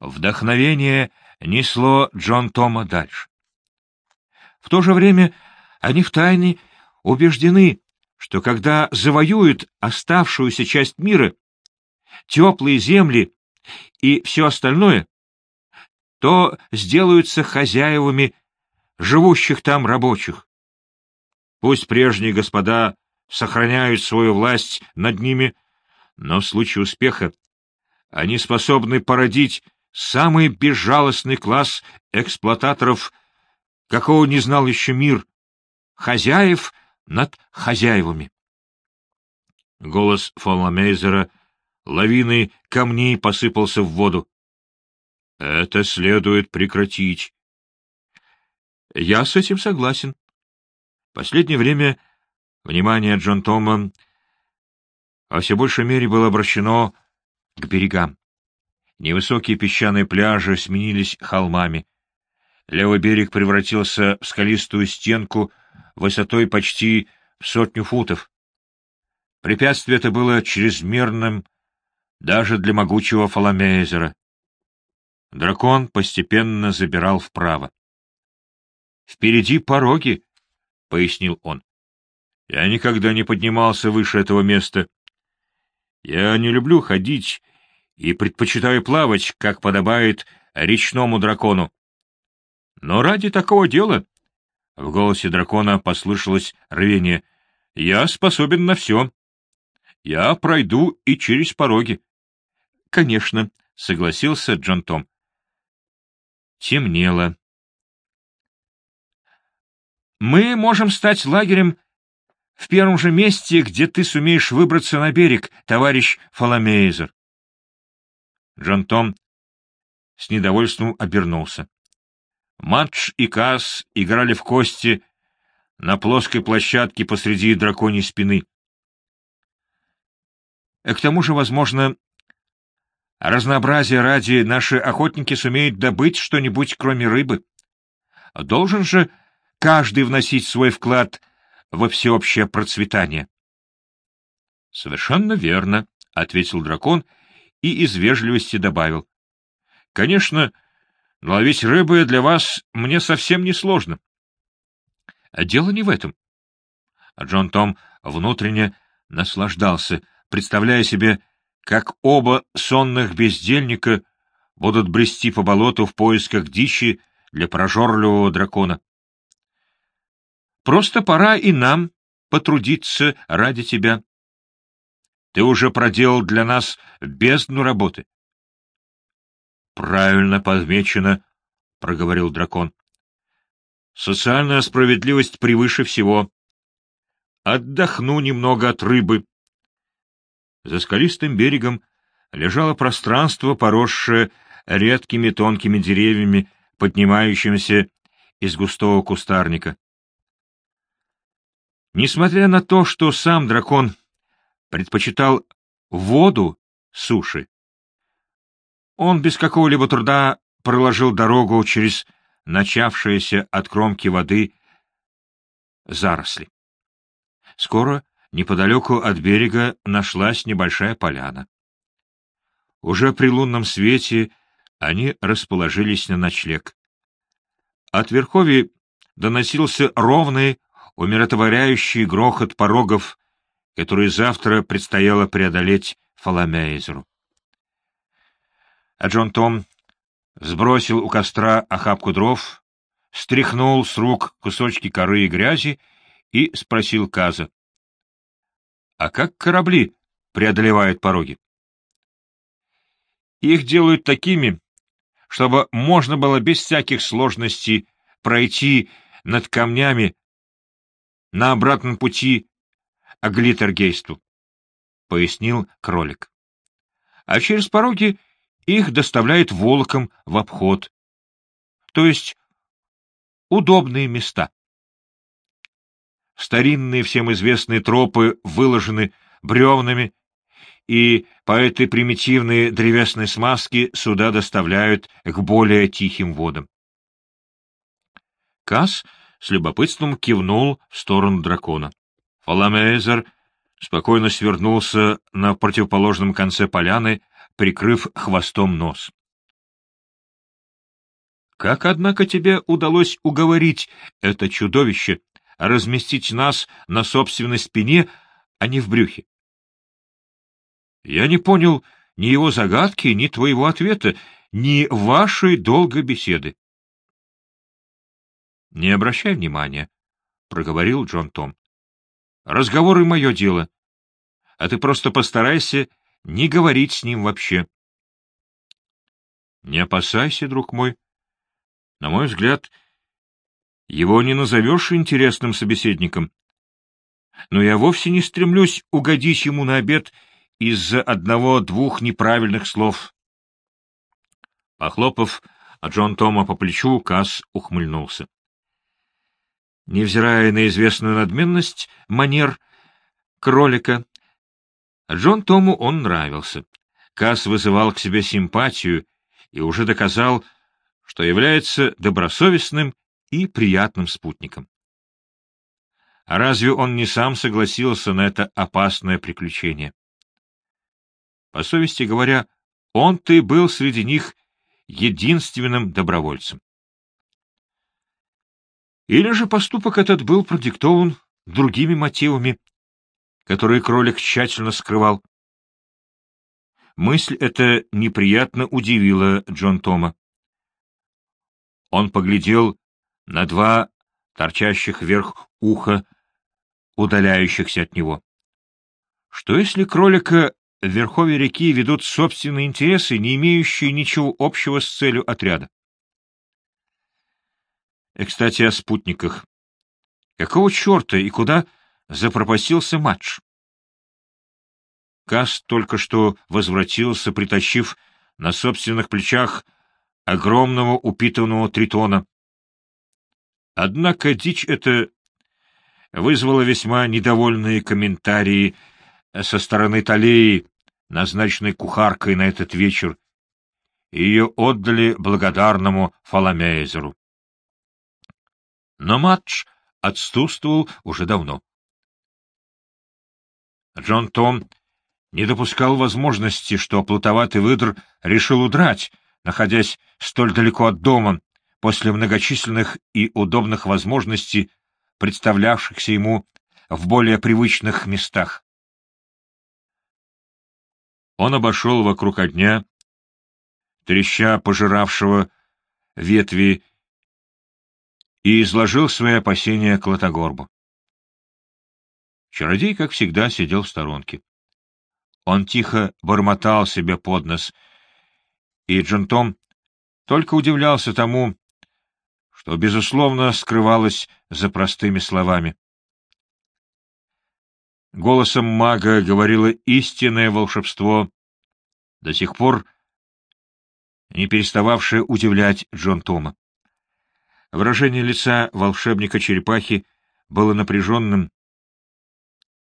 Вдохновение несло Джон Тома дальше. В то же время они втайне убеждены, что когда завоюют оставшуюся часть мира, теплые земли и все остальное, то сделаются хозяевами живущих там рабочих. Пусть прежние господа сохраняют свою власть над ними, но в случае успеха они способны породить самый безжалостный класс эксплуататоров, какого не знал еще мир, хозяев над хозяевами. Голос Фолламейзера лавиной камней посыпался в воду. — Это следует прекратить. — Я с этим согласен. Последнее время внимание Джон Тома во все большей мере было обращено к берегам. Невысокие песчаные пляжи сменились холмами. Левый берег превратился в скалистую стенку высотой почти в сотню футов. Препятствие это было чрезмерным даже для могучего Фоломейзера. Дракон постепенно забирал вправо. — Впереди пороги, — пояснил он. — Я никогда не поднимался выше этого места. Я не люблю ходить и предпочитаю плавать, как подобает речному дракону. Но ради такого дела... В голосе дракона послышалось рвение. «Я способен на все. Я пройду и через пороги». «Конечно», — согласился Джон Том. Темнело. «Мы можем стать лагерем в первом же месте, где ты сумеешь выбраться на берег, товарищ Фоломейзер. Джон Том с недовольством обернулся. Матч и Касс играли в кости на плоской площадке посреди драконьей спины. К тому же, возможно, разнообразие ради наши охотники сумеют добыть что-нибудь, кроме рыбы. Должен же каждый вносить свой вклад во всеобщее процветание. — Совершенно верно, — ответил дракон и из вежливости добавил. — Конечно, ловить рыбы для вас мне совсем не сложно. А дело не в этом. Джон Том внутренне наслаждался, представляя себе, как оба сонных бездельника будут брести по болоту в поисках дичи для прожорливого дракона. Просто пора и нам потрудиться ради тебя. Ты уже проделал для нас бездну работы. — Правильно подмечено, — проговорил дракон. — Социальная справедливость превыше всего. Отдохну немного от рыбы. За скалистым берегом лежало пространство, поросшее редкими тонкими деревьями, поднимающимися из густого кустарника. Несмотря на то, что сам дракон предпочитал воду суши, он без какого-либо труда проложил дорогу через начавшиеся от кромки воды заросли. Скоро неподалеку от берега нашлась небольшая поляна. Уже при лунном свете они расположились на ночлег. От верхови доносился ровный, умиротворяющий грохот порогов, который завтра предстояло преодолеть Фаламейзеру. А Джон Том сбросил у костра охапку дров, стряхнул с рук кусочки коры и грязи и спросил Каза. — А как корабли преодолевают пороги? — Их делают такими, чтобы можно было без всяких сложностей пройти над камнями на обратном пути Глиттергейсту, — пояснил кролик. А через пороги их доставляют волоком в обход, то есть удобные места. Старинные всем известные тропы выложены бревнами, и по этой примитивной древесной смазке сюда доставляют к более тихим водам. Касс с любопытством кивнул в сторону дракона. Фаламейзер спокойно свернулся на противоположном конце поляны, прикрыв хвостом нос. Как, однако, тебе удалось уговорить это чудовище разместить нас на собственной спине, а не в брюхе? Я не понял ни его загадки, ни твоего ответа, ни вашей долгой беседы. — Не обращай внимания, — проговорил Джон Том. — Разговоры — мое дело, а ты просто постарайся не говорить с ним вообще. — Не опасайся, друг мой. На мой взгляд, его не назовешь интересным собеседником. Но я вовсе не стремлюсь угодить ему на обед из-за одного-двух неправильных слов. Похлопав Джон Тома по плечу, Касс ухмыльнулся. Невзирая на известную надменность манер кролика, Джон Тому он нравился. Касс вызывал к себе симпатию и уже доказал, что является добросовестным и приятным спутником. А разве он не сам согласился на это опасное приключение? По совести говоря, он-то и был среди них единственным добровольцем. Или же поступок этот был продиктован другими мотивами, которые кролик тщательно скрывал. Мысль эта неприятно удивила Джон Тома. Он поглядел на два торчащих вверх уха, удаляющихся от него. Что если кролика в верховье реки ведут собственные интересы, не имеющие ничего общего с целью отряда? И, кстати, о спутниках. Какого черта и куда запропастился матч? Кас только что возвратился, притащив на собственных плечах огромного упитанного тритона. Однако дичь эта вызвала весьма недовольные комментарии со стороны Талеи, назначенной кухаркой на этот вечер, ее отдали благодарному Фоломейзеру. Но матч отсутствовал уже давно. Джон Том не допускал возможности, что плутоватый выдр решил удрать, находясь столь далеко от дома, после многочисленных и удобных возможностей, представлявшихся ему в более привычных местах. Он обошел вокруг огня, треща пожиравшего ветви, и изложил свои опасения Клотогорбу. Чародей, как всегда, сидел в сторонке. Он тихо бормотал себе под нос, и Джентом только удивлялся тому, что, безусловно, скрывалось за простыми словами. Голосом мага говорило истинное волшебство, до сих пор не перестававшее удивлять Джон Тома. Выражение лица волшебника-черепахи было напряженным.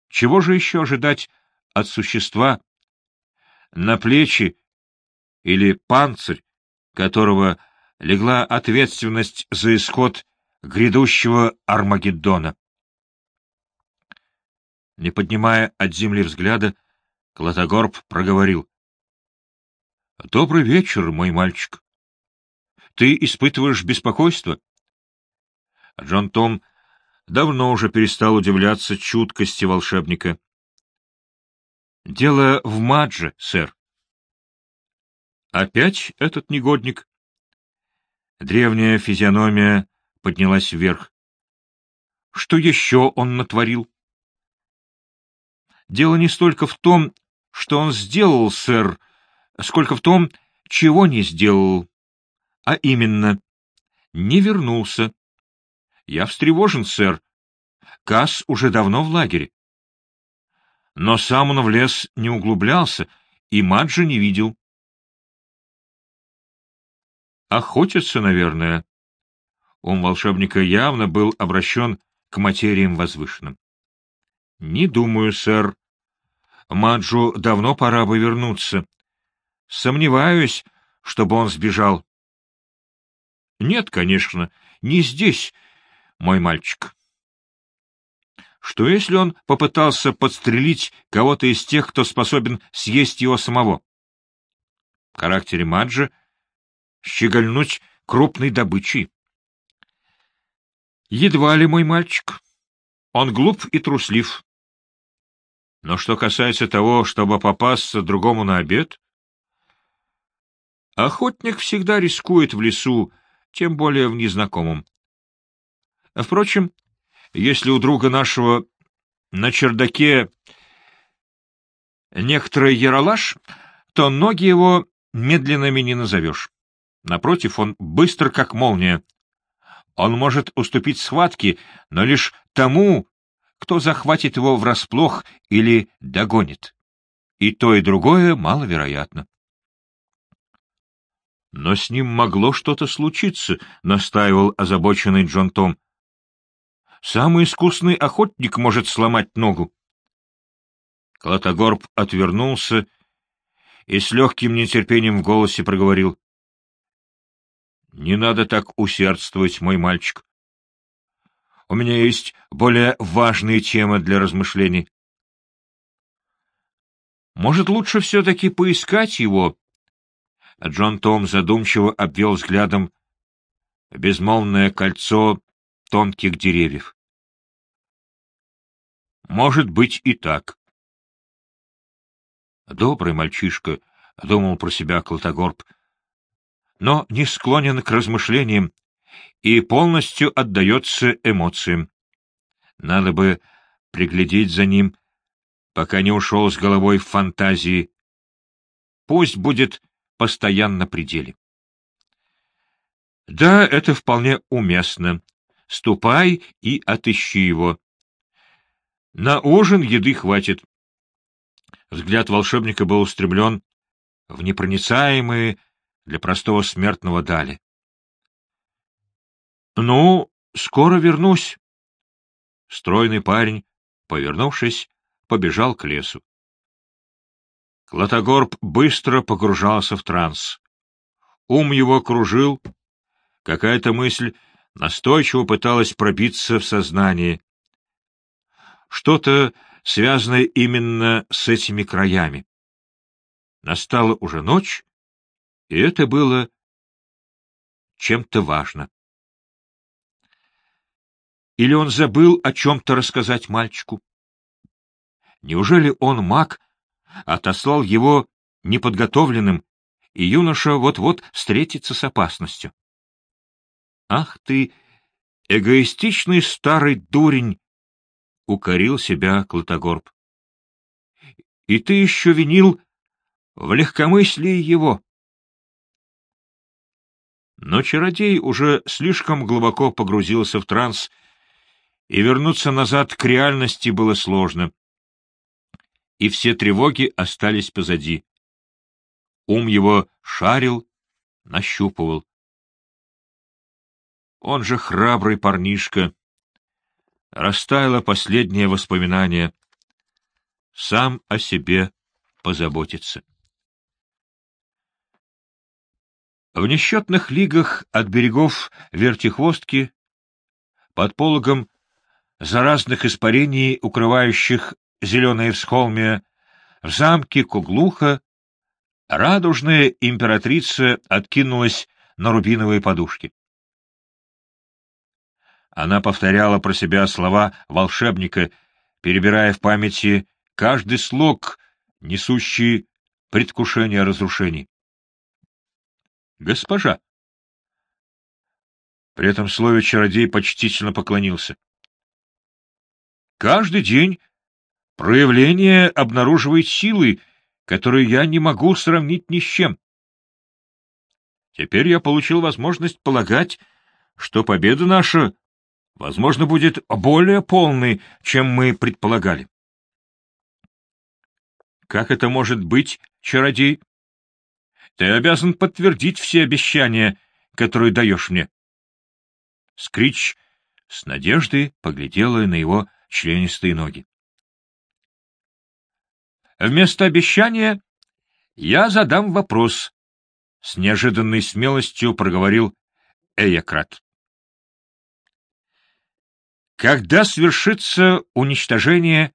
Чего же еще ожидать от существа, на плечи или панцирь, которого легла ответственность за исход грядущего Армагеддона. Не поднимая от земли взгляда, Клотогорб проговорил. — Добрый вечер, мой мальчик. Ты испытываешь беспокойство? Джон Том давно уже перестал удивляться чуткости волшебника. — Дело в Мадже, сэр. — Опять этот негодник? Древняя физиономия поднялась вверх. Что еще он натворил? Дело не столько в том, что он сделал, сэр, сколько в том, чего не сделал. А именно, не вернулся. Я встревожен, сэр. Касс уже давно в лагере. Но сам он в лес не углублялся, и Маджи не видел. Охотятся, наверное. Ум волшебника явно был обращен к материям возвышенным. — Не думаю, сэр. Маджу давно пора бы вернуться. Сомневаюсь, чтобы он сбежал. — Нет, конечно, не здесь, мой мальчик. Что если он попытался подстрелить кого-то из тех, кто способен съесть его самого? В характере Маджа щегольнуть крупной добычей. Едва ли мой мальчик. Он глуп и труслив. Но что касается того, чтобы попасться другому на обед, охотник всегда рискует в лесу, тем более в незнакомом. Впрочем, если у друга нашего на чердаке некоторый яролаж, то ноги его медленными не назовешь. Напротив, он быстр, как молния. Он может уступить схватке, но лишь тому, кто захватит его врасплох или догонит. И то, и другое маловероятно. Но с ним могло что-то случиться, — настаивал озабоченный Джон Том. Самый искусный охотник может сломать ногу. Клотогорб отвернулся и с легким нетерпением в голосе проговорил. — Не надо так усердствовать, мой мальчик. У меня есть более важные темы для размышлений. Может, лучше все-таки поискать его? Джон Том задумчиво обвел взглядом безмолвное кольцо тонких деревьев. Может быть и так. Добрый мальчишка, — думал про себя Клотогорб, — но не склонен к размышлениям и полностью отдается эмоциям. Надо бы приглядеть за ним, пока не ушел с головой в фантазии. Пусть будет постоянно при деле. Да, это вполне уместно. Ступай и отыщи его. На ужин еды хватит. Взгляд волшебника был устремлен в непроницаемые для простого смертного дали. — Ну, скоро вернусь. Стройный парень, повернувшись, побежал к лесу. Клотогорб быстро погружался в транс. Ум его кружил, какая-то мысль настойчиво пыталась пробиться в сознание. Что-то связанное именно с этими краями. Настала уже ночь, и это было чем-то важно. Или он забыл о чем-то рассказать мальчику? Неужели он, маг, отослал его неподготовленным, и юноша вот-вот встретится с опасностью? Ах ты, эгоистичный старый дурень! — укорил себя Клотогорб. — И ты еще винил в легкомыслии его. Но чародей уже слишком глубоко погрузился в транс, и вернуться назад к реальности было сложно. И все тревоги остались позади. Ум его шарил, нащупывал. Он же храбрый парнишка, растаяло последнее воспоминание. Сам о себе позаботиться. В несчетных лигах от берегов вертихвостки, под пологом заразных испарений, укрывающих зеленые всхолмия, в замке Куглуха радужная императрица откинулась на рубиновые подушки. Она повторяла про себя слова волшебника, перебирая в памяти каждый слог, несущий предвкушение разрушений. «Госпожа!» При этом слове чародей почтительно поклонился. «Каждый день проявление обнаруживает силы, которые я не могу сравнить ни с чем. Теперь я получил возможность полагать, что победа наша возможно, будет более полный, чем мы предполагали. Как это может быть, чародей? Ты обязан подтвердить все обещания, которые даешь мне. Скрич с надеждой поглядела на его членистые ноги. Вместо обещания я задам вопрос, — с неожиданной смелостью проговорил Эякрат. Когда свершится уничтожение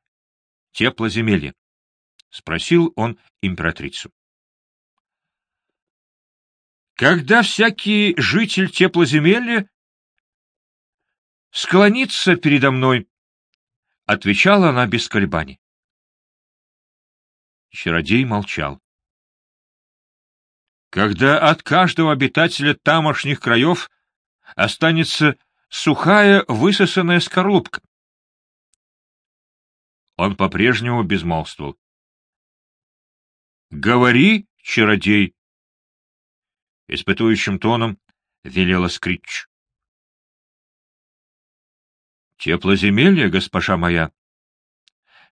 теплоземелья? — спросил он императрицу. когда всякий житель теплоземелья склонится передо мной, — отвечала она без колебаний. Чародей молчал. Когда от каждого обитателя тамошних краев останется сухая высосанная скорлупка. Он по-прежнему безмолвствовал. — Говори, чародей! — испытующим тоном велела Скритч. — Теплоземелье, госпожа моя,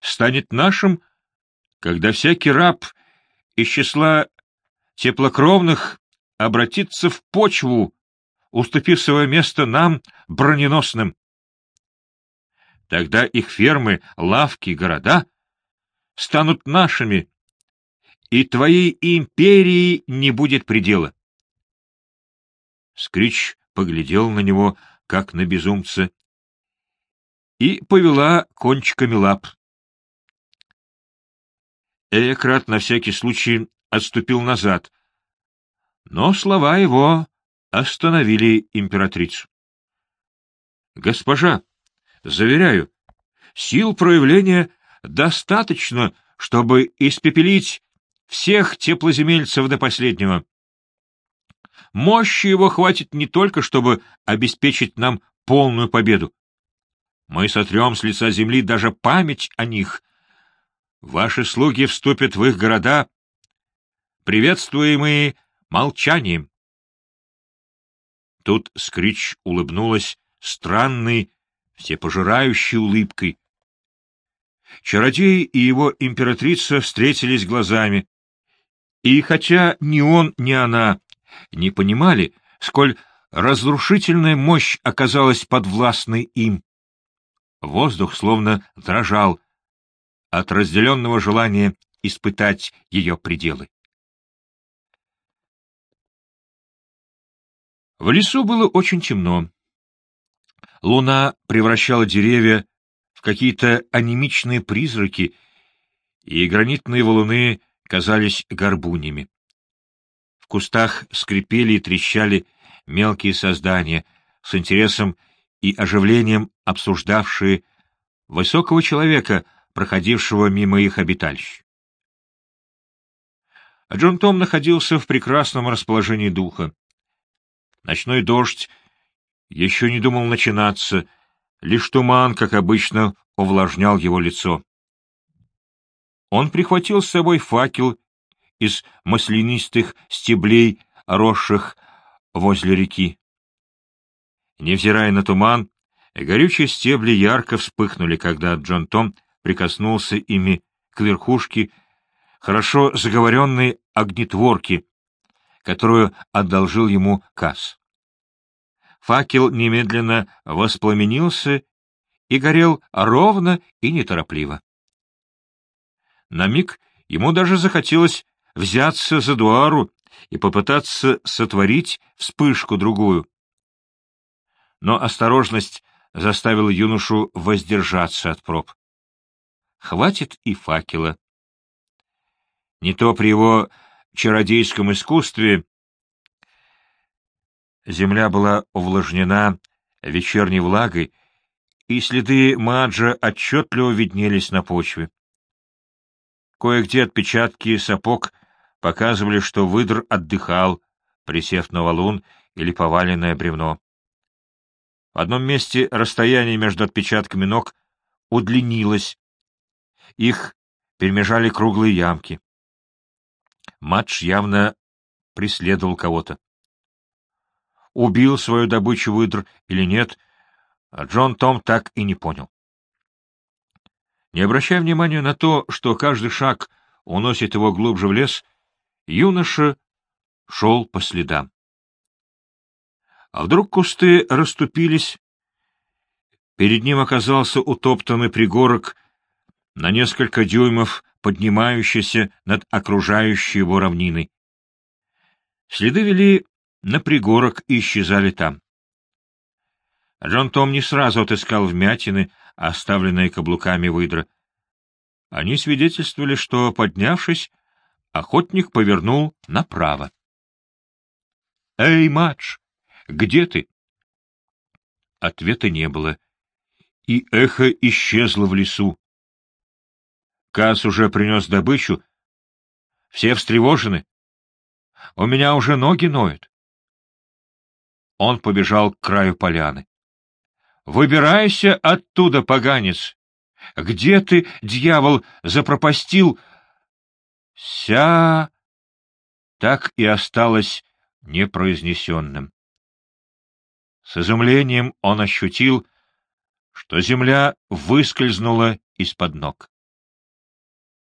станет нашим, когда всякий раб из числа теплокровных обратится в почву, уступив свое место нам, броненосным. Тогда их фермы, лавки, города станут нашими, и твоей империи не будет предела. Скрич поглядел на него, как на безумца, и повела кончиками лап. Экрат на всякий случай отступил назад, но слова его остановили императрицу. — Госпожа, заверяю, сил проявления достаточно, чтобы испепелить всех теплоземельцев до последнего. Мощи его хватит не только, чтобы обеспечить нам полную победу. Мы сотрем с лица земли даже память о них. Ваши слуги вступят в их города, приветствуемые молчанием. Тут Скрич улыбнулась странной, всепожирающей улыбкой. Чародей и его императрица встретились глазами, и хотя ни он, ни она не понимали, сколь разрушительная мощь оказалась подвластной им, воздух словно дрожал от разделенного желания испытать ее пределы. В лесу было очень темно. Луна превращала деревья в какие-то анемичные призраки, и гранитные валуны казались горбунями. В кустах скрипели и трещали мелкие создания, с интересом и оживлением обсуждавшие высокого человека, проходившего мимо их обиталищ. Джон Том находился в прекрасном расположении духа. Ночной дождь еще не думал начинаться, лишь туман, как обычно, увлажнял его лицо. Он прихватил с собой факел из маслянистых стеблей, росших возле реки. Невзирая на туман, горючие стебли ярко вспыхнули, когда Джон Том прикоснулся ими к верхушке хорошо заговоренной огнетворки, которую одолжил ему Касс. Факел немедленно воспламенился и горел ровно и неторопливо. На миг ему даже захотелось взяться за дуару и попытаться сотворить вспышку-другую. Но осторожность заставила юношу воздержаться от проб. Хватит и факела. Не то при его чародейском искусстве земля была увлажнена вечерней влагой, и следы маджа отчетливо виднелись на почве. Кое-где отпечатки сапог показывали, что выдр отдыхал, присев на валун или поваленное бревно. В одном месте расстояние между отпечатками ног удлинилось. Их перемежали круглые ямки. Матч явно преследовал кого-то. Убил свою добычу выдр или нет, а Джон Том так и не понял. Не обращая внимания на то, что каждый шаг уносит его глубже в лес, юноша шел по следам. А вдруг кусты расступились, перед ним оказался утоптанный пригорок на несколько дюймов поднимающийся над окружающей его равниной. Следы вели на пригорок и исчезали там. Джон Том не сразу отыскал вмятины, оставленные каблуками выдра. Они свидетельствовали, что, поднявшись, охотник повернул направо. «Эй, Мадж, где ты?» Ответа не было, и эхо исчезло в лесу. Кас уже принес добычу. Все встревожены. У меня уже ноги ноют. Он побежал к краю поляны. «Выбирайся оттуда, поганец! Где ты, дьявол, запропастил?» «Ся...» так и осталось непроизнесенным. С изумлением он ощутил, что земля выскользнула из-под ног.